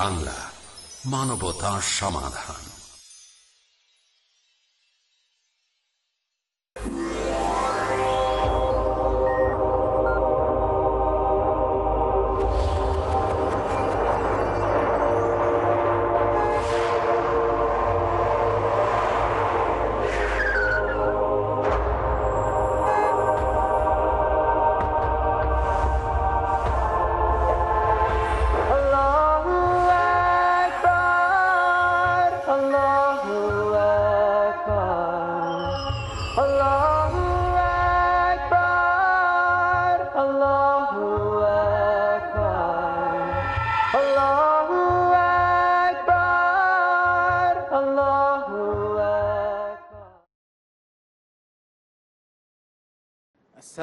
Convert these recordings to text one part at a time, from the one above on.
বাংলা মানবতা সমাধান।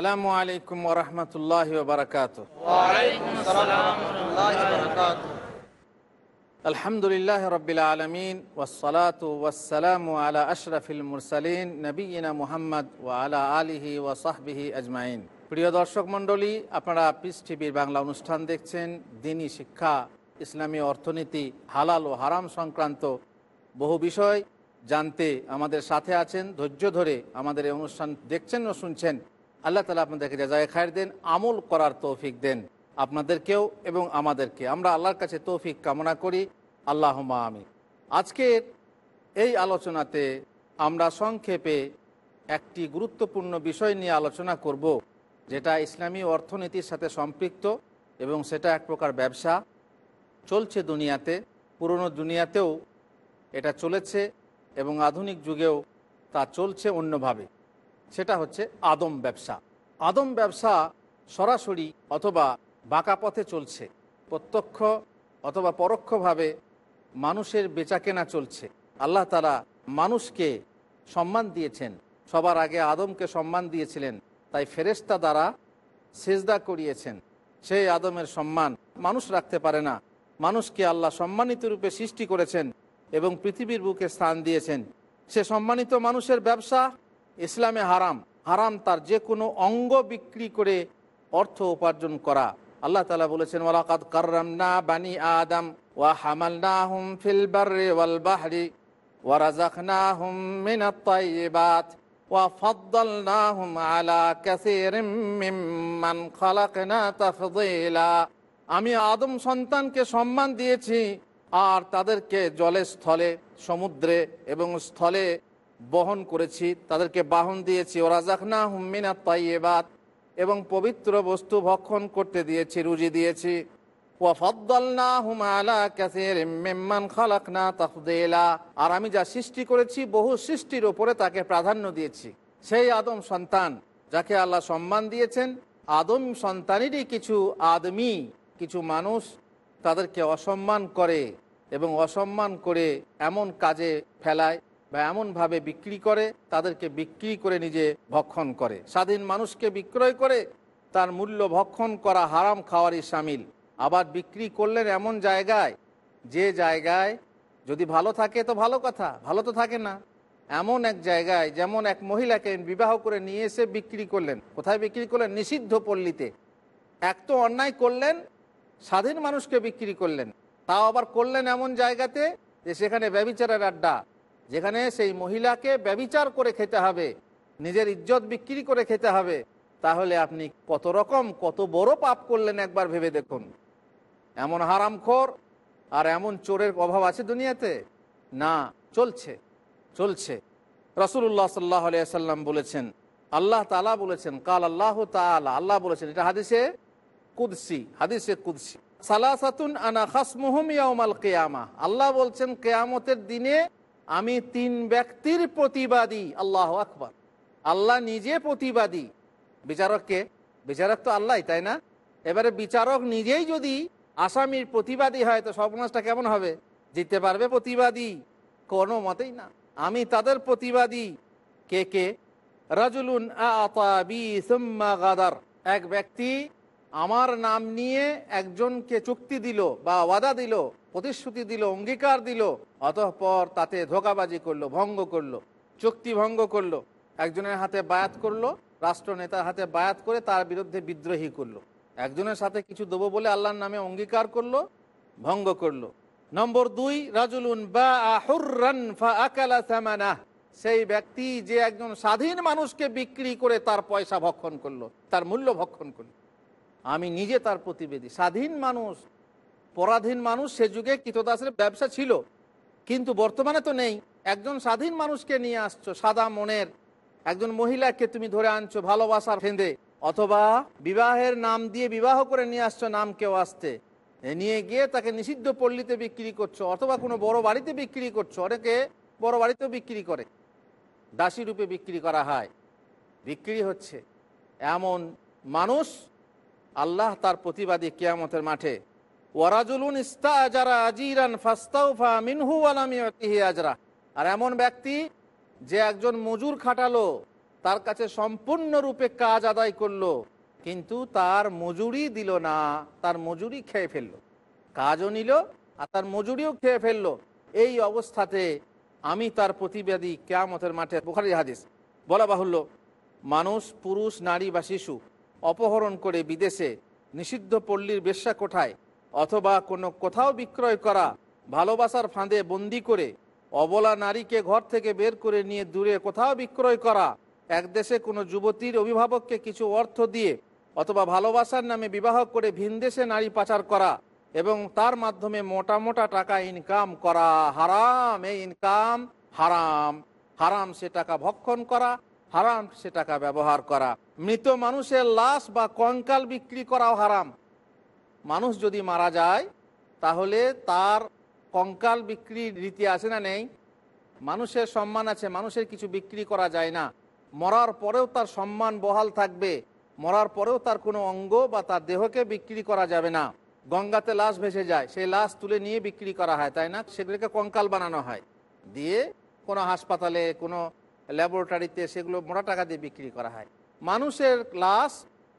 আসসালামু আলাইকুম ওরহমতুল্লাহ বারকাত আলহামদুলিল্লাহ রবিল আলমিন ওসলাত ওয়াসালাম আলা আশরফিল মুরসালিন নবীনা মুহাম্মদ ও আলা আলিহি ও সাহবিহি আজমাইন। প্রিয় দর্শক মণ্ডলী, আপনারা পিস টিভির বাংলা অনুষ্ঠান দেখছেন। দিনী শিক্ষা, ইসলামী অর্থনীতি, হালাল ও হারাম সংক্রান্ত বহু বিষয় জানতে আমাদের সাথে আছেন। ধৈর্য ধরে আমাদের এই অনুষ্ঠান দেখছেন ও শুনছেন। আল্লাহ তালা আপনাদেরকে জায়গায় খায়ের দেন, আমল করার তৌফিক দেন আপনাদেরকেও এবং আমাদেরকে। আমরা আল্লাহর কাছে তৌফিক কামনা করি। আল্লাহ আমি আজকের এই আলোচনাতে আমরা সংক্ষেপে একটি গুরুত্বপূর্ণ বিষয় নিয়ে আলোচনা করব, যেটা ইসলামী অর্থনীতির সাথে সম্পৃক্ত এবং সেটা এক প্রকার ব্যবসা। চলছে দুনিয়াতে, পুরনো দুনিয়াতেও এটা চলেছে এবং আধুনিক যুগেও তা চলছে অন্যভাবে। সেটা হচ্ছে আদম ব্যবসা। আদম ব্যবসা সরাসরি অথবা বাঁকা পথে চলছে, প্রত্যক্ষ অথবা পরোক্ষভাবে মানুষের বেচাকেনা চলছে। আল্লাহ তারা মানুষকে সম্মান দিয়েছেন, সবার আগে আদমকে সম্মান দিয়েছিলেন, তাই ফেরেস্তা দ্বারা সেজদা করিয়েছেন। সেই আদমের সম্মান মানুষ রাখতে পারে না। মানুষকে আল্লাহ সম্মানিত রূপে সৃষ্টি করেছেন এবং পৃথিবীর বুকে স্থান দিয়েছেন। সে সম্মানিত মানুষের ব্যবসা ইসলামে হারাম। হারাম তার যে কোনো অঙ্গ বিক্রি করে অর্থ উপার্জন করা। আল্লাহ তালা বলেছেন, ওয়ালাকাদ কাররামনা বানি আদম ওয়া হামালনাহুম ফিল বাররি ওয়াল বাহরি ওয়া রাযাকনাহুম মিনাত তাইয়্যিবাত ওয়া ফাদ্দালনাহুম আলা কাসীরিম মিম্মান খালাকনা তাফদীলা। আমি আদম সন্তানকে সম্মান দিয়েছি, আর তাদেরকে জলে স্থলে, সমুদ্রে এবং স্থলে বহন করেছি, তাদেরকে বাহন দিয়েছি। ওরা জাখনা হুম্মিনা তাইয়েবাত, এবং পবিত্র বস্তু ভক্ষণ করতে দিয়েছি, রুজি দিয়েছি। আর আমি যা সৃষ্টি করেছি, বহু সৃষ্টির ওপরে তাকে প্রাধান্য দিয়েছি। সেই আদম সন্তান, যাকে আল্লাহ সম্মান দিয়েছেন, আদম সন্তানেরই কিছু আদমি, কিছু মানুষ তাদেরকে অসম্মান করে এবং অসম্মান করে এমন কাজে ফেলায়। বা এমনভাবে বিক্রি করে, তাদেরকে বিক্রি করে নিজে ভক্ষণ করে। স্বাধীন মানুষকে বিক্রয় করে, তার মূল্য ভক্ষণ করা হারাম খাওয়ারই সামিল। আবার বিক্রি করলেন এমন জায়গায়, যে জায়গায় যদি ভালো থাকে তো ভালো কথা, ভালো তো থাকে না। এমন এক জায়গায় যেমন এক মহিলাকে বিবাহ করে নিয়ে এসে বিক্রি করলেন। কোথায় বিক্রি করলেন? নিষিদ্ধ পল্লীতে। এক তো অন্যায় করলেন, স্বাধীন মানুষকে বিক্রি করলেন। তাও আবার করলেন এমন জায়গাতে যে সেখানে ব্যবিচারের আড্ডা। যেখানে সেই মহিলাকে ব্যবিচার করে খেতে হবে, নিজের ইজ্জত বিক্রি করে খেতে হবে, তাহলে আপনি কত রকম, কত বড় পাপ করলেন একবার ভেবে দেখুন। এমন হারামখোর আর এমন চোরের অভাব আছে দুনিয়াতে? না, চলছে চলছে। রসুল্লাহ সাল্লাহ সাল্লাম বলেছেন, আল্লাহ তালা বলেছেন, কাল আল্লাহ তালা আল্লাহ বলেছেন, এটা হাদিসে কুদসি হাদিসে কুদসি। সালাসাতুন আনা খাসমুহুম ইয়াউমাল কেয়ামা, আল্লাহ বলছেন, কেয়ামতের দিনে আমি তিন ব্যক্তির প্রতিবাদী, আল্লাহ আকবর। আল্লাহ নিজে প্রতিবাদী। বিচারককে বিচারক তো আল্লাহ তাই না? এবারে বিচারক নিজেই যদি আসামির প্রতিবাদী হয়, তো সর্বনাশটা কেমন হবে? জিততে পারবে প্রতিবাদী? কোনো মতেই না। আমি তাদের প্রতিবাদী। কে কে? রাজুলুন গাদার। এক ব্যক্তি আমার নাম নিয়ে একজনকে চুক্তি দিল বা ওয়াদা দিল, প্রতিশ্রুতি দিল, অঙ্গীকার দিল, অতঃপর তাতে ধোকাবাজি করল, ভঙ্গ করল, চুক্তি ভঙ্গ করল। একজনের হাতে বায়াত করল, রাষ্ট্রনেতার হাতে বায়াত করে তার বিরুদ্ধে বিদ্রোহী করল। একজনের সাথে কিছু দেবো বলে আল্লাহর নামে অঙ্গীকার করল, ভঙ্গ করল। নম্বর দুই, রাজুলুন সেই ব্যক্তি যে একজন স্বাধীন মানুষকে বিক্রি করে তার পয়সা ভক্ষণ করল, তার মূল্য ভক্ষণ করল। আমি নিজে তার প্রতিবেদী। স্বাধীন মানুষ, পরাধীন মানুষ, সে যুগে কৃতদাসের ব্যবসা ছিল। কিন্তু বর্তমানে তো নেই। একজন স্বাধীন মানুষকে নিয়ে আসছো সাদা মনের। একজন মহিলাকে তুমি ধরে আনছো ভালোবাসার ফেঁদে অথবা বিবাহের নাম দিয়ে বিবাহ করে নিয়ে আসছো নাম কেউ আসতে নিয়ে গিয়ে তাকে নিষিদ্ধ পল্লীতে বিক্রি করছ, অথবা কোনো বড় বাড়িতে বিক্রি করছ। অনেকে বড় বাড়িতেও বিক্রি করে। দাসী রূপে বিক্রি করা হয়। বিক্রি হচ্ছে। এমন মানুষ আল্লাহ তার প্রতিবাদী কেয়ামতের মাঠে, ওয়ারাজুলুন ইস্তা যারা আজিরান ফাস্তাউফা মিনহু আলামিহি আজরা। আর এমন ব্যক্তি যে একজন মজুর খাটালো, তার কাছে সম্পূর্ণরূপে কাজ আদায় করল, কিন্তু তার মজুরি দিল না, তার মজুরি খেয়ে ফেলল। কাজও নিল, আর তার মজুরিও খেয়ে ফেলল। এই অবস্থাতে আমি তার প্রতিবাদী কেয়ামতের মাঠে বোখারি হাদিস। বলা বাহুল্য, মানুষ, পুরুষ, নারী বা শিশু অপহরণ করে বিদেশে নিষিদ্ধ পল্লীর বেশ্যা কোঠায় অথবা কোনো কোথাও বিক্রয় করা ভালোবাসার ফাঁদে বন্দি করে অবলা নারীকে ঘর থেকে বের করে নিয়ে দূরে কোথাও বিক্রয় করা, এক দেশে কোনো যুবতীর অভিভাবককে কিছু অর্থ দিয়ে অথবা ভালোবাসার নামে বিবাহ করে ভিনদেশে নারী পাচার করা এবং তার মাধ্যমে মোটা মোটা টাকা ইনকাম করা, হারাম, এই ইনকাম হারাম হারাম সে টাকা ভক্ষণ করা হারাম সে টাকা ব্যবহার করা। মৃত মানুষের লাশ বা কঙ্কাল বিক্রি করাও হারাম। মানুষ যদি মারা যায়, তাহলে তার কঙ্কাল বিক্রির রীতি আছে না নেই? মানুষের সম্মান আছে, মানুষের কিছু বিক্রি করা যায় না। মরার পরেও তার সম্মান বহাল থাকবে। মরার পরেও তার কোনো অঙ্গ বা তার দেহকে বিক্রি করা যাবে না। গঙ্গাতে লাশ ভেসে যায়, সেই লাশ তুলে নিয়ে বিক্রি করা হয়, তাই না? সেগুলিকে কঙ্কাল বানানো হয়। দিয়ে কোনো হাসপাতালে, কোনো ল্যাবরেটরিতে সেগুলো মোটা টাকা দিয়ে বিক্রি করা হয়। মানুষের লাশ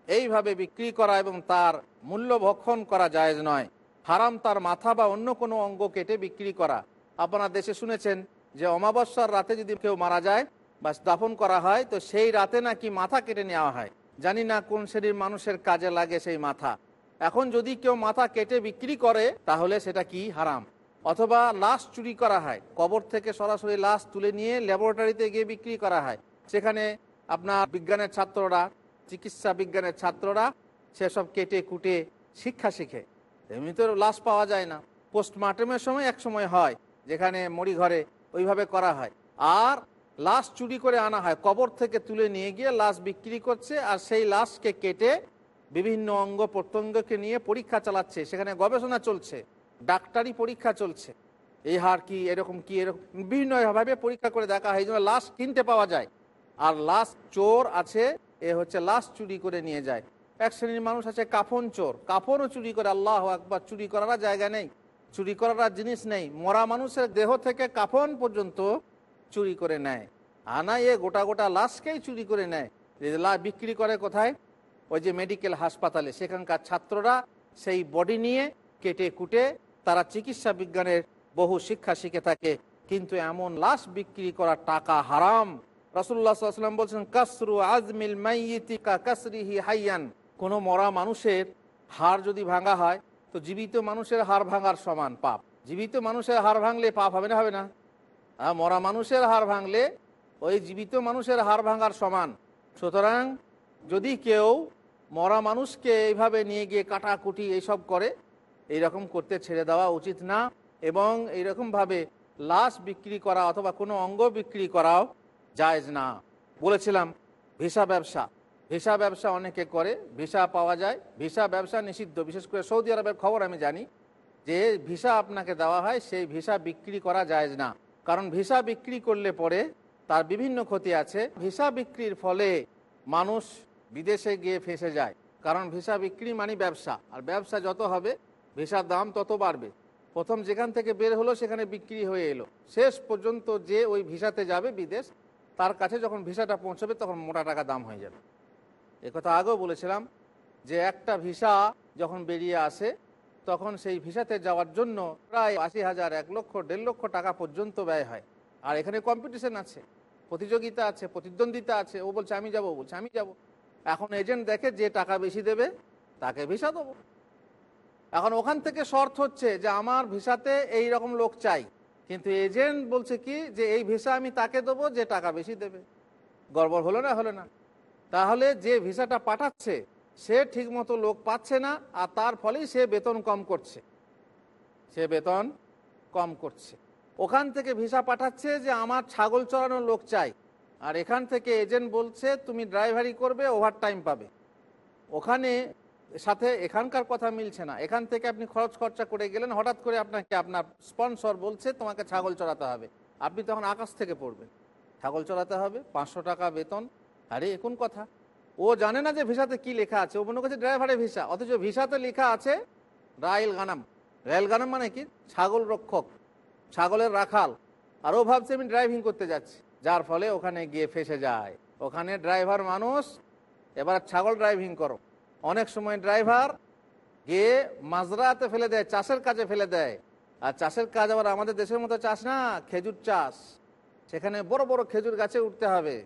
এইভাবে বিক্রি করা এবং তার মূল্য ভক্ষণ করা জায়েজ নয়। হারাম তার মাথা বা অন্য কোনো অঙ্গ কেটে বিক্রি করা। আপনার দেশে শুনেছেন যে অমাবস্যার রাতে যদি কেউ মারা যায় বা দাফন করা হয়, তো সেই রাতে নাকি মাথা কেটে নেওয়া হয়। জানি না কোন শ্রেণির মানুষের কাজে লাগে সেই মাথা। এখন যদি কেউ মাথা কেটে বিক্রি করে, তাহলে সেটা কি হারাম? অথবা লাশ চুরি করা হয়। কবর থেকে সরাসরি লাশ তুলে নিয়ে ল্যাবরেটরিতে গিয়ে বিক্রি করা হয়। সেখানে আপনার বিজ্ঞানের ছাত্ররা, চিকিৎসা বিজ্ঞানের ছাত্ররা সেসব কেটে কুটে শিক্ষা শিখে। এমনি তো লাশ পাওয়া যায় না। পোস্টমার্টমের সময় এক সময় হয়, যেখানে মরি ঘরে ওইভাবে করা হয়। আর লাশ চুরি করে আনা হয়। কবর থেকে তুলে নিয়ে গিয়ে লাশ বিক্রি করছে আর সেই লাশকে কেটে বিভিন্ন অঙ্গ প্রত্যঙ্গকে নিয়ে পরীক্ষা চালাচ্ছে। সেখানে গবেষণা চলছে। ডাক্তারি পরীক্ষা চলছে। এই হার কি এরকম কি এরকম? বিভিন্নভাবে পরীক্ষা করে দেখা হয়, এই লাশ কিনতে পাওয়া যায়। আর লাশ চোর আছে, এ হচ্ছে লাশ চুরি করে নিয়ে যায়। এক শ্রেণির মানুষ আছে কাফন চোর। কাফনও চুরি করে, আল্লাহ একবার চুরি করার জায়গা নেই। চুরি করার জিনিস নেই। মরা মানুষের দেহ থেকে কাফন পর্যন্ত চুরি করে নেয়। আনা এ গোটা গোটা লাশকেই চুরি করে নেয়। লাশ বিক্রি করে কোথায়? ওই যে মেডিকেল হাসপাতালে। সেখানকার ছাত্ররা সেই বডি নিয়ে কেটে কুটে তারা চিকিৎসা বিজ্ঞানের বহু শিক্ষা শিখে থাকে, কিন্তু এমন লাশ বিক্রি করার টাকা হারাম। রাসুল্লাহাম বলছেন, কাসরু আজমিল মাইয়িতি কা কাসরিহি হাইয়ান। কোনো মরা মানুষের হাড় যদি ভাঙা হয়, তো জীবিত মানুষের হাড় ভাঙার সমান পাপ। জীবিত মানুষের হাড় ভাঙলে পাপ হবে না হবে না। আর মরা মানুষের হাড় ভাঙলে ওই জীবিত মানুষের হাড় ভাঙার সমান। সুতরাং যদি কেউ মরা মানুষকে এইভাবে নিয়ে গিয়ে কাটাকুটি এইসব করে এইরকম করতে ছেড়ে দেওয়া উচিত না এবং এইরকমভাবে লাশ বিক্রি করা অথবা কোনো অঙ্গ বিক্রি করাও জায়জ না। বলেছিলাম, ভিসা ব্যবসা। ভিসা ব্যবসা অনেকে করে, ভিসা পাওয়া যায়। ভিসা ব্যবসা নিষিদ্ধ। বিশেষ করে সৌদি আরবের খবর আমি জানি যে ভিসা আপনাকে দেওয়া হয়, সেই ভিসা বিক্রি করা যায় না। কারণ ভিসা বিক্রি করলে পরে তার বিভিন্ন ক্ষতি আছে। ভিসা বিক্রির ফলে মানুষ বিদেশে গিয়ে ফেসে যায়। কারণ ভিসা বিক্রি মানে ব্যবসা। আর ব্যবসা যত হবে ভিসার দাম তত বাড়বে। প্রথম যেখান থেকে বের হলো সেখানে বিক্রি হয়ে এলো। শেষ পর্যন্ত যে ওই ভিসাতে যাবে বিদেশ, তার কাছে যখন ভিসাটা পৌঁছবে তখন মোটা টাকা দাম হয়ে যাবে। কথা আগেও বলেছিলাম যে একটা ভিসা যখন বেরিয়ে আসে, তখন সেই ভিসাতে যাওয়ার জন্য প্রায় আশি হাজার, এক লক্ষ, দেড় লক্ষ টাকা পর্যন্ত ব্যয় হয়। আর এখানে কম্পিটিশন আছে, প্রতিযোগিতা আছে, প্রতিদ্বন্দ্বিতা আছে। ও বলছে, আমি যাব। বলছে, আমি যাব। এখন এজেন্ট দেখে যে টাকা বেশি দেবে, তাকে ভিসা দেবো। এখন ওখান থেকে শর্ত হচ্ছে যে আমার ভিসাতে এই রকম লোক চাই। কিন্তু এজেন্ট বলছে কি যে এই ভিসা আমি তাকে দেবো, যে টাকা বেশি দেবে। গড়বড় হলো না হলো না। তাহলে যে ভিসাটা পাঠাচ্ছে, সে ঠিকমতো লোক পাচ্ছে না, আর তার ফলেই সে বেতন কম করছে। সে বেতন কম করছে। ওখান থেকে ভিসা পাঠাচ্ছে যে আমার ছাগল চড়ানোর লোক চাই। আর এখান থেকে এজেন্ট বলছে, তুমি ড্রাইভারি করবে ওভার টাইম পাবে। ওখানে সাথে এখানকার কথা মিলছে না। এখান থেকে আপনি খরচ খরচা করে গেলেন, হঠাৎ করে আপনাকে আপনার স্পন্সর বলছে, তোমাকে ছাগল চড়াতে হবে। আপনি তখন আকাশ থেকে পড়বেন। ছাগল চড়াতে হবে, পাঁচশো টাকা বেতন। আরে এখন কথা? ও জানে না যে ভিসাতে কি লেখা আছে। ও মনে করছে ড্রাইভারের ভিসা। অথচ ভিসাতে লেখা আছে রাইল গানাম। রাইল গানাম মানে কি? ছাগল রক্ষক, ছাগলের রাখাল। আর ও ভাবছে, আমি ড্রাইভিং করতে যাচ্ছি। যার ফলে ওখানে গিয়ে ফেসে যায়। ওখানে ড্রাইভার মানুষ, এবার ছাগল ড্রাইভিং করো। অনেক সময় ড্রাইভার গিয়ে মাজরাতে ফেলে দেয়, চাষের কাজে ফেলে দেয়। আর চাষের কাজ আবার আমাদের দেশের মতো চাষ না, খেজুর চাষ। সেখানে বড় বড় খেজুর গাছে উঠতে হবে।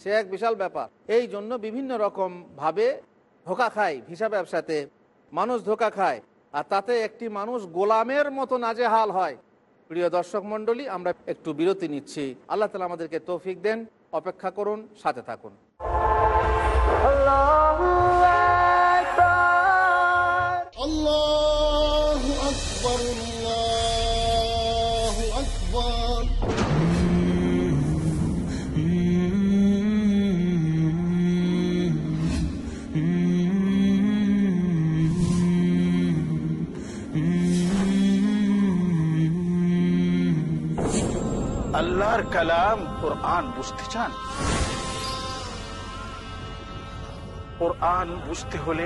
সে এক বিশাল ব্যাপার। এই জন্য বিভিন্ন রকম ভাবে ধোকা খায় ভিসা ব্যবসাতে। মানুষ ধোকা খায়। আর তাতে একটি মানুষ গোলামের মতো নাজেহাল হয়। প্রিয় দর্শক মণ্ডলী, আমরা একটু বিরতি নিচ্ছি। আল্লাহ তালা আমাদেরকে তৌফিক দেন। অপেক্ষা করুন, সাথে থাকুন। Akbar. الله أكبر الله أكبر আল্লাহর কালাম কোরআন বুঝতে চান কোরআন বুঝতে হলে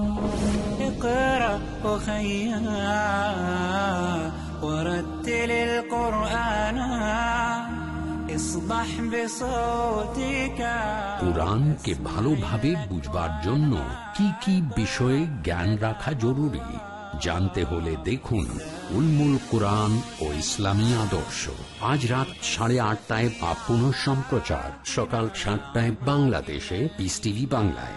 اقرأ وخيا ورتل القرآن اصبح بصوتك কোরআনকে ভালোভাবে বুঝবার জন্য কি কি বিষয়ে জ্ঞান রাখা জরুরি জানতে হলে দেখুন উলমুল কোরআন ও ইসলামী আদর্শ আজ রাত সাড়ে আটটায় বা পুনঃ সম্প্রচার সকাল সাতটায় বাংলাদেশে পিস টিভি বাংলায়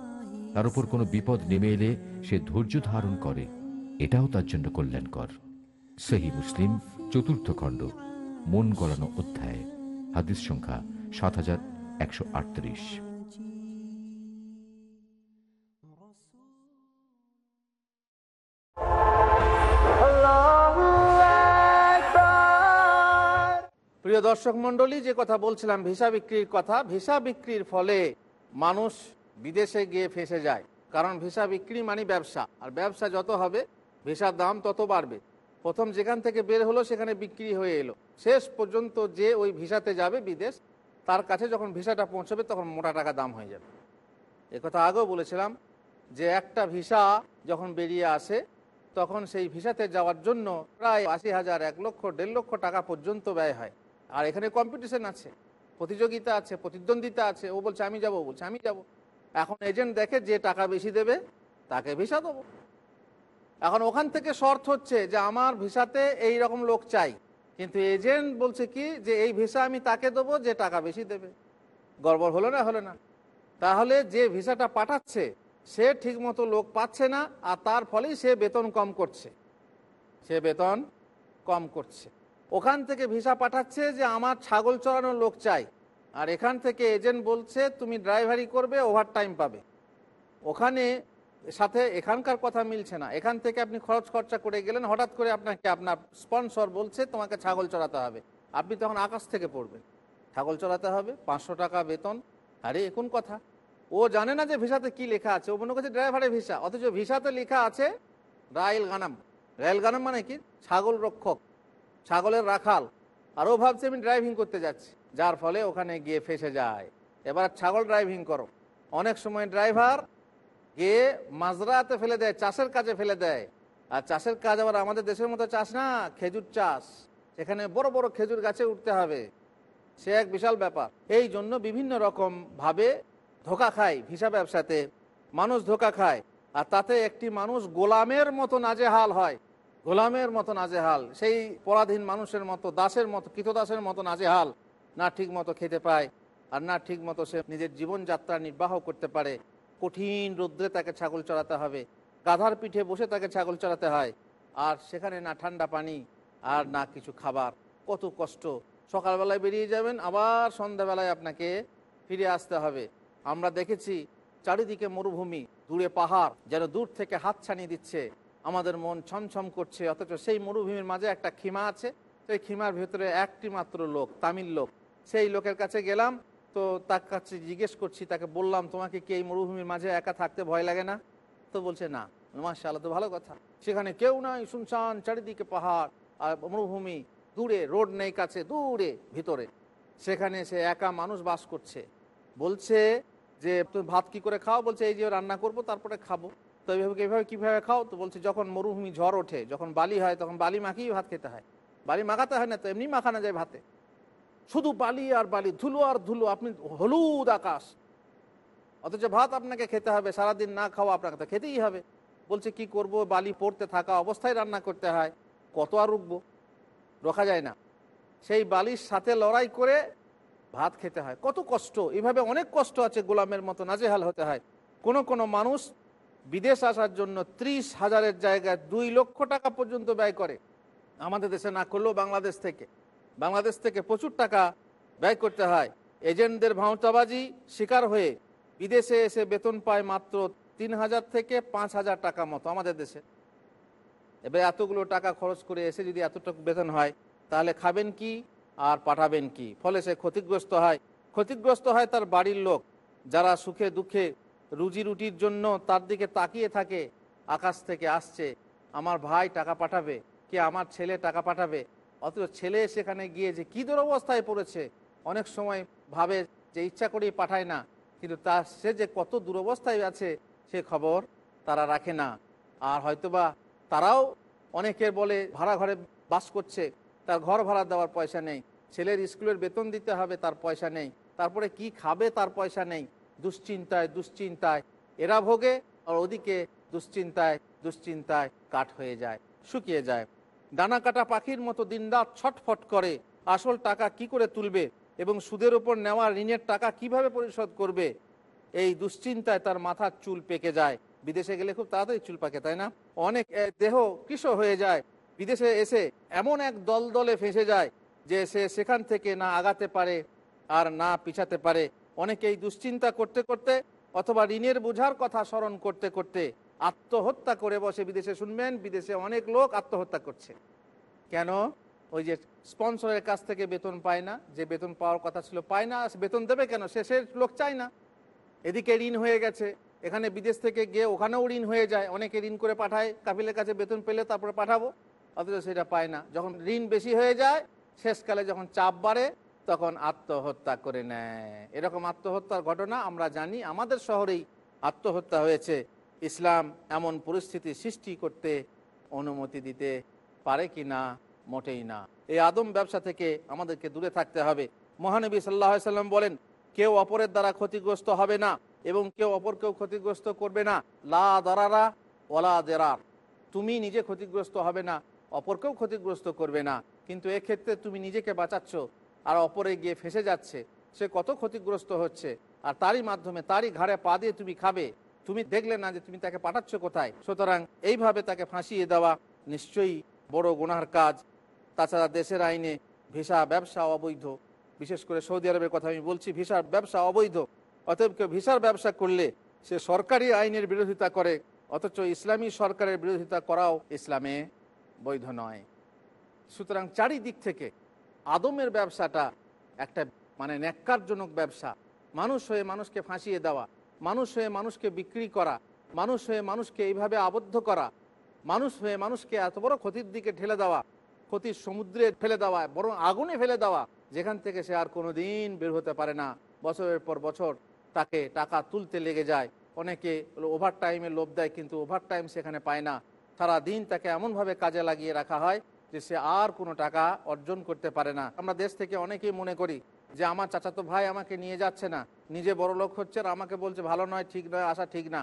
তার উপর কোনো বিপদ নেমে এলে সে ধৈর্য ধারণ করে। এটাও তার জন্য কল্যাণকর। সেহি মুসলিম, চতুর্থ খণ্ড, মন গলানো অধ্যায়, হাদিস সংখ্যা সাত হাজার একশো আটত্রিশ। প্রিয় দর্শক মণ্ডলী, যে কথা বলছিলাম, ভিসা বিক্রির কথা, ভিসা বিক্রির ফলে মানুষ বিদেশে গিয়ে ফেসে যায়। কারণ ভিসা বিক্রি মানে ব্যবসা। আর ব্যবসা যত হবে, ভিসার দাম তত বাড়বে। প্রথম যেখান থেকে বের হলো, সেখানে বিক্রি হয়ে এলো। শেষ পর্যন্ত যে ওই ভিসাতে যাবে বিদেশ, তার কাছে যখন ভিসাটা পৌঁছবে, তখন মোটা টাকা দাম হয়ে যাবে। কথা আগেও বলেছিলাম যে, একটা ভিসা যখন বেরিয়ে আসে, তখন সেই ভিসাতে যাওয়ার জন্য প্রায় আশি হাজার, এক লক্ষ, দেড় লক্ষ টাকা পর্যন্ত ব্যয় হয়। আর এখানে কম্পিটিশন আছে। প্রতিযোগিতা আছে, প্রতিদ্বন্দ্বিতা আছে। ও বলছে, আমি যাব বলছে, আমি যাব। এখন এজেন্ট দেখে যে টাকা বেশি দেবে, তাকে ভিসা দেবো। এখন ওখান থেকে শর্ত হচ্ছে যে আমার ভিসাতে এই রকম লোক চাই। কিন্তু এজেন্ট বলছে কি যে এই ভিসা আমি তাকে দেবো যে টাকা বেশি দেবে। গড়বড় হলো না হলো না। তাহলে যে ভিসাটা পাঠাচ্ছে, সে ঠিকমতো লোক পাচ্ছে না, আর তার ফলেই সে বেতন কম করছে। সে বেতন কম করছে। ওখান থেকে ভিসা পাঠাচ্ছে যে আমার ছাগল চড়ানোর লোক চাই। আর এখান থেকে এজেন্ট বলছে, তুমি ড্রাইভারি করবে ওভার টাইম পাবে। ওখানে সাথে এখানকার কথা মিলছে না। এখান থেকে আপনি খরচ খরচা করে গেলেন, হঠাৎ করে আপনাকে আপনার স্পন্সর বলছে, তোমাকে ছাগল চড়াতে হবে। আপনি তখন আকাশ থেকে পড়বেন। ছাগল চড়াতে হবে, পাঁচশো টাকা বেতন। আরে এখন কথা? ও জানে না যে ভিসাতে কি লেখা আছে। ও মনে করছে ড্রাইভারের ভিসা। অথচ ভিসাতে লেখা আছে রাইল গানাম রাইল গানাম মানে কি? ছাগল রক্ষক, ছাগলের রাখাল। আর ও ভাবছে, আমি ড্রাইভিং করতে যাচ্ছি। যার ফলে ওখানে গিয়ে ফেসে যায়। এবার ছাগল ড্রাইভিং করো। অনেক সময় ড্রাইভার গিয়ে মাজরাতে ফেলে দেয়, চাষের কাজে ফেলে দেয়। আর চাষের কাজ আবার আমাদের দেশের মতো চাষ না, খেজুর চাষ। সেখানে বড় বড় খেজুর গাছে উঠতে হবে। সে এক বিশাল ব্যাপার। এই জন্য বিভিন্ন রকম ভাবে ধোকা খায় ভিসা ব্যবসাতে। মানুষ ধোকা খায়। আর তাতে একটি মানুষ গোলামের মতো নাজেহাল হয়। গোলামের মতো নাজেহাল। সেই পরাধীন মানুষের মতো, দাসের মতো, কৃতদাসের মতো নাজেহাল। না ঠিক মতো খেতে পায় আর না ঠিক মতো সে নিজের জীবনযাত্রা নির্বাহ করতে পারে। কঠিন রৌদ্রে তাকে ছাগল চড়াতে হবে। গাধার পিঠে বসে তাকে ছাগল চড়াতে হয়। আর সেখানে না ঠান্ডা পানি আর না কিছু খাবার। কত কষ্ট। সকালবেলায় বেরিয়ে যাবেন, আবার সন্ধ্যাবেলায় আপনাকে ফিরে আসতে হবে। আমরা দেখেছি চারিদিকে মরুভূমি, দূরে পাহাড় যেন দূর থেকে হাত ছানিয়ে দিচ্ছে। আমাদের মন ছমছম করছে, অথচ সেই মরুভূমির মাঝে একটা খিমা আছে। সেই খিমার ভেতরে একটি মাত্র লোক, তামিল লোক। সেই লোকের কাছে গেলাম, তো তার কাছে জিজ্ঞেস করছি, তাকে বললাম, তোমাকে কি এই মরুভূমির মাঝে একা থাকতে ভয় লাগে না? তো বলছে, না, মাশাআল্লাহ, তো ভালো কথা। সেখানে কেউ নাই, শুনশান, চারিদিকে পাহাড়, আর মরুভূমি দূরে, রোড নেই কাছে, দূরে, ভিতরে। সেখানে সে একা মানুষ বাস করছে। বলছে যে, তুমি ভাত কি করে খাও? বলছে, এই যে রান্না করব, তারপরে খাব। তো এইভাবে এইভাবে কীভাবে খাও? তো বলছে, যখন মরুভূমি ঝড় ওঠে, যখন বালি হয়, তখন বালি মাখিয়ে ভাত খেতে হয়। বালি মাখাতে হয় না, তো এমনি মাখানো যায় ভাতে। শুধু বালি আর বালি, ধুলো আর ধুলো, আপনি হলুদ আকাশ। অথচ ভাত আপনাকে খেতে হবে, সারাদিন না খাওয়া আপনাকে তো খেতেই হবে। বলছে, কি করব? বালি পড়তে থাকা অবস্থায় রান্না করতে হয়, কত আর রুখবো রোখা যায় না। সেই বালির সাথে লড়াই করে ভাত খেতে হয়। কত কষ্ট, এভাবে অনেক কষ্ট আছে গোলামের মতো নাজেহাল হতে হয়। কোন কোন মানুষ বিদেশ আসার জন্য ত্রিশ হাজারের জায়গায় দুই লক্ষ টাকা পর্যন্ত ব্যয় করে। আমাদের দেশে না করলেও বাংলাদেশ থেকে। বাংলাদেশ থেকে প্রচুর টাকা ব্যয় করতে হয়। এজেন্টদের ভাঁওতাবাজি শিকার হয়ে বিদেশে এসে বেতন পায় মাত্র তিন হাজার থেকে পাঁচ হাজার টাকা মতো আমাদের দেশে। এবার এতগুলো টাকা খরচ করে এসে যদি এতটুকু বেতন হয়, তাহলে খাবেন কি আর পাঠাবেন কি? ফলে সে ক্ষতিগ্রস্ত হয়। ক্ষতিগ্রস্ত হয় তার বাড়ির লোক, যারা সুখে দুঃখে রুজি রুটির জন্য তার দিকে তাকিয়ে থাকে। আকাশ থেকে আসছে, আমার ভাই টাকা পাঠাবে, কি আমার ছেলে টাকা পাঠাবে? অথচ ছেলে সেখানে গিয়ে যে কী দুরবস্থায় পড়েছে, অনেক সময় ভাবে যে ইচ্ছা করেই পাঠায় না, কিন্তু তার সে যে কত দুরবস্থায় আছে, সে খবর তারা রাখে না। আর হয়তোবা তারাও অনেকের বলে ভাড়া ঘরে বাস করছে, তার ঘর ভাড়া দেওয়ার পয়সা নেই, ছেলের স্কুলের বেতন দিতে হবে তার পয়সা নেই, তারপরে কি খাবে তার পয়সা নেই, দুশ্চিন্তায় দুশ্চিন্তায়, এরা ভোগে, আর ওদিকে দুশ্চিন্তায় দুশ্চিন্তায় কাঠ হয়ে যায়, শুকিয়ে যায়। ডানা কাটা পাখির মতো দিনরাত ছটফট করে, আসল টাকা কি করে তুলবে এবং সুদের উপর নেওয়া ঋণের টাকা কীভাবে পরিশোধ করবে? এই দুশ্চিন্তায় তার মাথার চুল পেকে যায়। বিদেশে গেলে খুব তাড়াতাড়ি চুল পাকে, তাই না? অনেক দেহ কৃষ হয়ে যায়। বিদেশে এসে এমন এক দল দলে ফেসে যায় যে সে সেখান থেকে না আগাতে পারে আর না পিছাতে পারে। অনেকেই দুশ্চিন্তা করতে করতে অথবা ঋণের বোঝার কথা স্মরণ করতে করতে আত্মহত্যা করে বসে বিদেশে শুনবেন, বিদেশে অনেক লোক আত্মহত্যা করছে। কেন? ওই যে স্পন্সরের কাছ থেকে বেতন পায় না, যে বেতন পাওয়ার কথা ছিল পায় না বেতন দেবে কেন? শেষের লোক চায় না। এদিকে ঋণ হয়ে গেছে। এখানে বিদেশ থেকে গিয়ে ওখানেও ঋণ হয়ে যায়। অনেকে ঋণ করে পাঠায় কাপিলের কাছে বেতন পেলে তারপরে পাঠাবো। অথচ সেটা পায় না। যখন ঋণ বেশি হয়ে যায়, শেষকালে যখন চাপ বাড়ে, তখন আত্মহত্যা করে নেয়। এরকম আত্মহত্যার ঘটনা আমরা জানি। আমাদের শহরেই আত্মহত্যা হয়েছে। ইসলাম এমন পরিস্থিতি সৃষ্টি করতে অনুমতি দিতে পারে কি না, মোটেই না। এই আদম ব্যবসা থেকে আমাদেরকে দূরে থাকতে হবে। মহানবী সাল্লাহ সাল্লাম বলেন, কেউ অপরের দ্বারা ক্ষতিগ্রস্ত হবে না এবং কেউ অপরকেও ক্ষতিগ্রস্ত করবে না। লা দারারা ওলা দেরার। তুমি নিজে ক্ষতিগ্রস্ত হবে না, অপরকেও ক্ষতিগ্রস্ত করবে না। কিন্তু এক্ষেত্রে তুমি নিজেকে বাঁচাচ্ছ আর অপরে গিয়ে ফেসে যাচ্ছে। সে কত ক্ষতিগ্রস্ত হচ্ছে আর তারই মাধ্যমে তারই ঘাড়ে পা দিয়ে তুমি খাবে। তুমি দেখলে না যে তুমি তাকে পাঠাচ্ছ কোথায়? সুতরাং এইভাবে তাকে ফাঁসিয়ে দেওয়া নিশ্চয়ই বড় গুনার কাজ। তাছাড়া দেশের আইনে ভিসা, ব্যবসা অবৈধ। বিশেষ করে সৌদি আরবের কথা আমি বলছি ভিসার ব্যবসা অবৈধ। অতএব কেউ ভিসার ব্যবসা করলে সে সরকারি আইনের বিরোধিতা করে, অথচ ইসলামী সরকারের বিরোধিতা করাও ইসলামে বৈধ নয়। সুতরাং চারিদিক থেকে আদমের ব্যবসাটা একটা মানে ন্যাক্কারজনক ব্যবসা। মানুষ হয়ে মানুষকে ফাঁসিয়ে দেওয়া। মানুষ হয়ে মানুষকে বিক্রি করা, মানুষ হয়ে মানুষকে এইভাবে আবদ্ধ করা, মানুষ হয়ে মানুষকে এত বড় ক্ষতির দিকে ঠেলে দেওয়া, ক্ষতির সমুদ্রে ফেলে দেওয়া, বরং আগুনে ফেলে দেওয়া, যেখান থেকে সে আর কোনো দিন বের হতে পারে না। বছরের পর বছর তাকে টাকা তুলতে লেগে যায়। অনেকে ওভার টাইমে লোভ দেয়, কিন্তু ওভার টাইম সেখানে পায় না। সারা দিন তাকে এমনভাবে কাজে লাগিয়ে রাখা হয় যে সে আর কোনো টাকা অর্জন করতে পারে না। আমরা দেশ থেকে অনেকেই মনে করি যে আমার চাচাতো ভাই আমাকে নিয়ে যাচ্ছে না, নিজে বড় লোক হচ্ছে আর আমাকে বলছে ভালো নয়, ঠিক নয় আসা ঠিক না।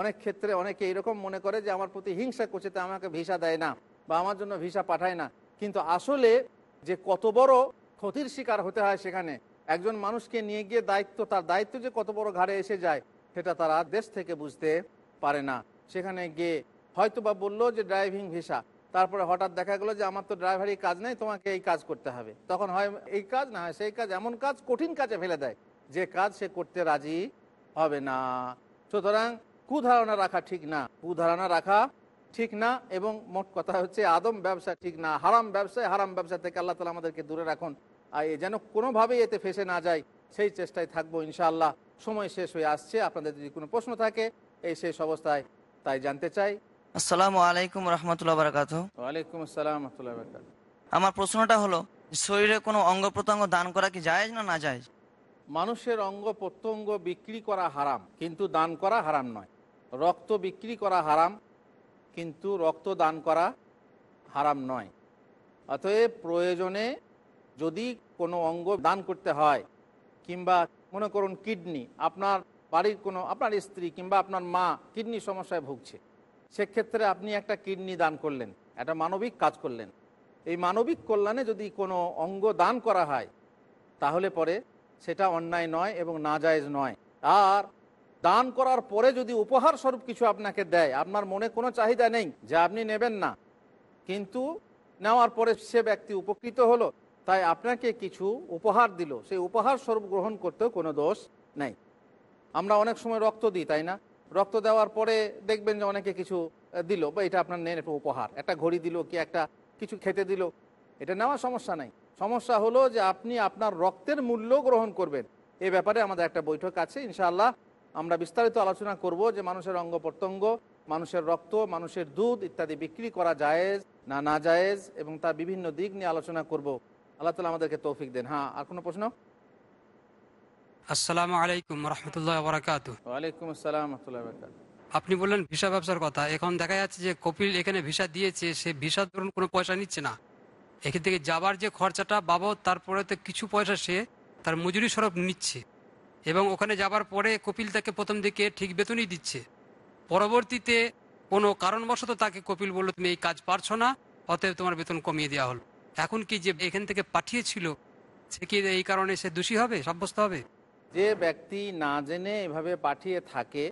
অনেক ক্ষেত্রে অনেকে এরকম মনে করে যে আমার প্রতি হিংসা করছে তা আমাকে ভিসা দেয় না বা আমার জন্য ভিসা পাঠায় না। কিন্তু আসলে যে কত বড় ক্ষতির শিকার হতে হয় সেখানে, একজন মানুষকে নিয়ে গিয়ে দায়িত্ব, তার দায়িত্ব যে কত বড় ঘাড়ে এসে যায়, সেটা তারা দেশ থেকে বুঝতে পারে না। সেখানে গিয়ে হয়তো বা বলল যে ড্রাইভিং ভিসা তারপরে হঠাৎ দেখা গেলো যে আমার তো ড্রাইভারি কাজ নেই, তোমাকে এই কাজ করতে হবে। তখন হয় এই কাজ না হয় সেই কাজ, এমন কাজ কঠিন কাজে ফেলে দেয়। যে কাজ সে করতে রাজি হবে না। সুতরাং কুধারণা রাখা ঠিক না। কুধারণা রাখা ঠিক না এবং মোট কথা হচ্ছে আদম ব্যবসা ঠিক না। হারাম ব্যবসায় হারাম ব্যবসা থেকে আল্লাহ তালা আমাদেরকে দূরে রাখুন। আর এ যেন কোনোভাবেই এতে ফেসে না যায়, সেই চেষ্টায় থাকব ইনশাআল্লাহ। সময় শেষ হয়ে আসছে। আপনাদের যদি কোনো প্রশ্ন থাকে, এই শেষ অবস্থায় তাই জানতে চাই। আসসালামু আলাইকুম রহমতুল্লাহ বারাকাত ওয়ালাইকুম আসসালাম আমার প্রশ্নটা হলো শরীরে কোনো অঙ্গ প্রত্যঙ্গ দান করা কি যায় না না যায় মানুষের অঙ্গ প্রত্যঙ্গ বিক্রি করা হারাম কিন্তু দান করা হারাম নয়। রক্ত বিক্রি করা হারাম কিন্তু রক্ত দান করা হারাম নয়। অতএব প্রয়োজনে যদি কোনো অঙ্গ দান করতে হয় কিংবা মনে করুন কিডনি আপনার বাড়ির কোনো আপনার স্ত্রী কিংবা আপনার মা কিডনি সমস্যায় ভুগছে সেক্ষেত্রে আপনি একটা কিডনি দান করলেন, একটা মানবিক কাজ করলেন। এই মানবিক কল্যাণে যদি কোনো অঙ্গ দান করা হয়, তাহলে পরে সেটা অন্যায় নয় এবং নাজায়েজ নয়। আর দান করার পরে যদি উপহার স্বরূপ কিছু আপনাকে দেয়, আপনার মনে কোনো চাহিদা নেই যে আপনি নেবেন না, কিন্তু নেওয়ার পরে সে ব্যক্তি উপকৃত হলো, তাই আপনাকে কিছু উপহার দিল। সেই উপহার স্বরূপ গ্রহণ করতেও কোনো দোষ নেই। আমরা অনেক সময় রক্ত দিই, তাই না? রক্ত দেওয়ার পরে দেখবেন যে অনেকে কিছু দিল, বা এটা আপনার নেন একটা উপহার। একটা ঘড়ি দিল কি একটা কিছু খেতে দিল, এটা নেওয়ার সমস্যা নাই। সমস্যা হলো যে আপনি আপনার রক্তের মূল্য গ্রহণ করবেন। এ ব্যাপারে আমাদের একটা বৈঠক আছে, ইনশাআল্লাহ। আমরা বিস্তারিত আলোচনা করব যে মানুষের অঙ্গ প্রত্যঙ্গ, মানুষের রক্ত, মানুষের দুধ ইত্যাদি বিক্রি করা জায়েজ না না জায়েজ, এবং তার বিভিন্ন দিক নিয়ে আলোচনা করব। আল্লাহ তালা আমাদেরকে তৌফিক দেন। হ্যাঁ আর কোনো প্রশ্ন? আসসালামু আলাইকুম রহমতুল্লাহ বরাকাত ওয়ালাইকুম আসসালাম রহমতুল্লাহ বরকাত আপনি বললেন ভিসা ব্যবসার কথা। এখন দেখা যাচ্ছে যে কপিল এখানে ভিসা দিয়েছে সে ভিসা ধরুন কোনো পয়সা নিচ্ছে না। এখান থেকে যাবার যে খরচাটা বাবদ তারপরে তো কিছু পয়সা সে তার মজুরি স্বরূপ নিচ্ছে। এবং ওখানে যাবার পরে কপিল তাকে প্রথম দিকে ঠিক বেতনই দিচ্ছে। পরবর্তীতে কোনো কারণবশত তাকে কপিল বলল তুমি এই কাজ পারছ না অতএব তোমার বেতন কমিয়ে দেওয়া হলো। এখন কি যে এখান থেকে পাঠিয়েছিল সে কি এই কারণে সে দোষী হবে সাব্যস্ত হবে? যে ব্যক্তি না জেনে এভাবে পাঠিয়ে থাকে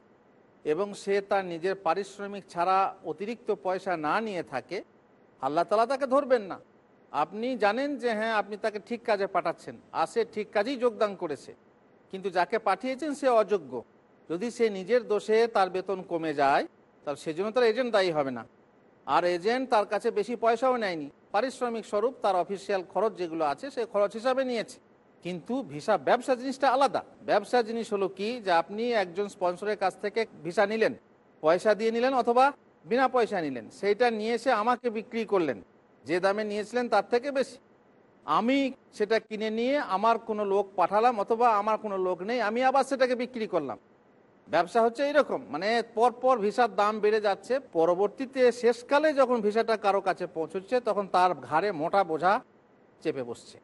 এবং সে তার নিজের পারিশ্রমিক ছাড়া অতিরিক্ত পয়সা না নিয়ে থাকে, আল্লাহ তালা তাকে ধরবেন না। আপনি জানেন যে হ্যাঁ আপনি তাকে ঠিক কাজে পাঠাচ্ছেন, আর সে ঠিক কাজেই যোগদান করেছে। কিন্তু যাকে পাঠিয়েছেন সে অযোগ্য। যদি সে নিজের দোষে তার বেতন কমে যায় তাহলে সেজন্য তার এজেন্ট দায়ী হবে না। আর এজেন্ট তার কাছে বেশি পয়সাও নেয়নি। পারিশ্রমিক স্বরূপ তার অফিসিয়াল খরচ যেগুলো আছে, সে খরচ হিসাবে নিয়েছে। কিন্তু ভিসা, ব্যবসা জিনিসটা আলাদা। ব্যবসা জিনিস হলো কি যে আপনি একজন স্পন্সরের কাছ থেকে ভিসা নিলেন, পয়সা দিয়ে নিলেন অথবা বিনা পয়সা নিলেন। সেইটা নিয়ে এসে আমাকে বিক্রি করলেন। যে দামে নিয়েছিলেন তার থেকে বেশি। আমি সেটা কিনে নিয়ে আমার কোনো লোক পাঠালাম অথবা আমার কোনো লোক নেই, আমি আবার সেটাকে বিক্রি করলাম। ব্যবসা হচ্ছে এইরকম। মানে পর পর ভিসার দাম বেড়ে যাচ্ছে। পরবর্তীতে শেষকালে যখন ভিসাটা কারও কাছে পৌঁছচ্ছে, তখন তার ঘাড়ে মোটা বোঝা চেপে বসছে।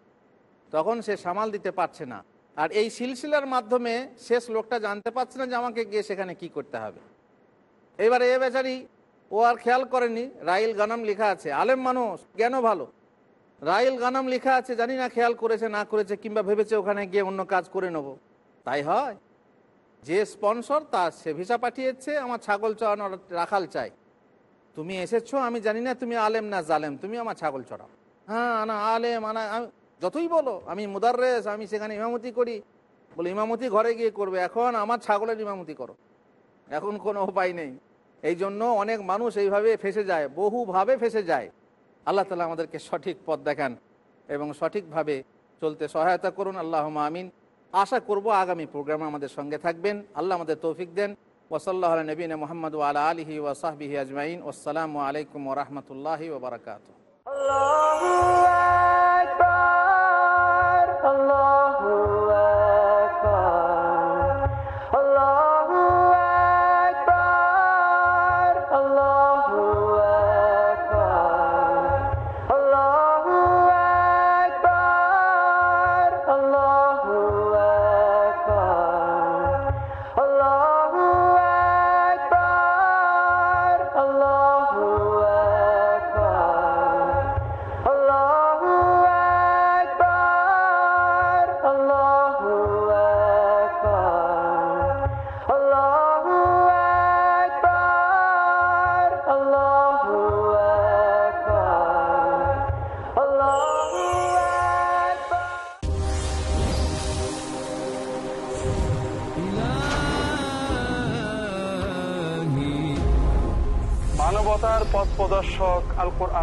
তখন সে সামাল দিতে পারছে না। আর এই সিলসিলার মাধ্যমে শেষ লোকটা জানতে পারছে না যে আমাকে গিয়ে সেখানে কি করতে হবে। এবারে এ বেচারি, ও আর খেয়াল করেনি, রাইল গানাম লেখা আছে, আলেম মানুষ জ্ঞানও ভালো? রাইল গানাম লেখা আছে, জানি না খেয়াল করেছে, না করেছে, কিংবা ভেবেছে ওখানে গিয়ে অন্য কাজ করে নেব। তাই হয়। যে স্পন্সর তার সে ভিসা পাঠিয়েছে, আমার ছাগল চড়ানো রাখাল চাই। তুমি এসেছ, আমি জানি না তুমি আলেম না জালেম, তুমি আমার ছাগল চড়াও। হ্যাঁ আনা আলেম, আনা যতই বলো, আমি মুদাররেস, আমি সেখানে ইমামতি করি। বলে, ইমামতি ঘরে গিয়ে করবে। এখন আমার ছাগলের ইমামতি করো। এখন কোনো উপায় নেই। এই জন্য অনেক মানুষ এইভাবে ফেসে যায়, বহুভাবে ফেসে যায়। আল্লাহ তালা আমাদেরকে সঠিক পথ দেখান এবং সঠিকভাবে চলতে সহায়তা করুন। আল্লাহ আমিন। আশা করব আগামী প্রোগ্রামে আমাদের সঙ্গে থাকবেন। আল্লাহ আমাদের তৌফিক দেন। ওসল্লাহ নবীন মোহাম্মদ আলা আলহি ওসাহবিহি আজমাইন। আসসালামু আলাইকুম ওরহমতুল্লাহি ওবরাকাত মানবতার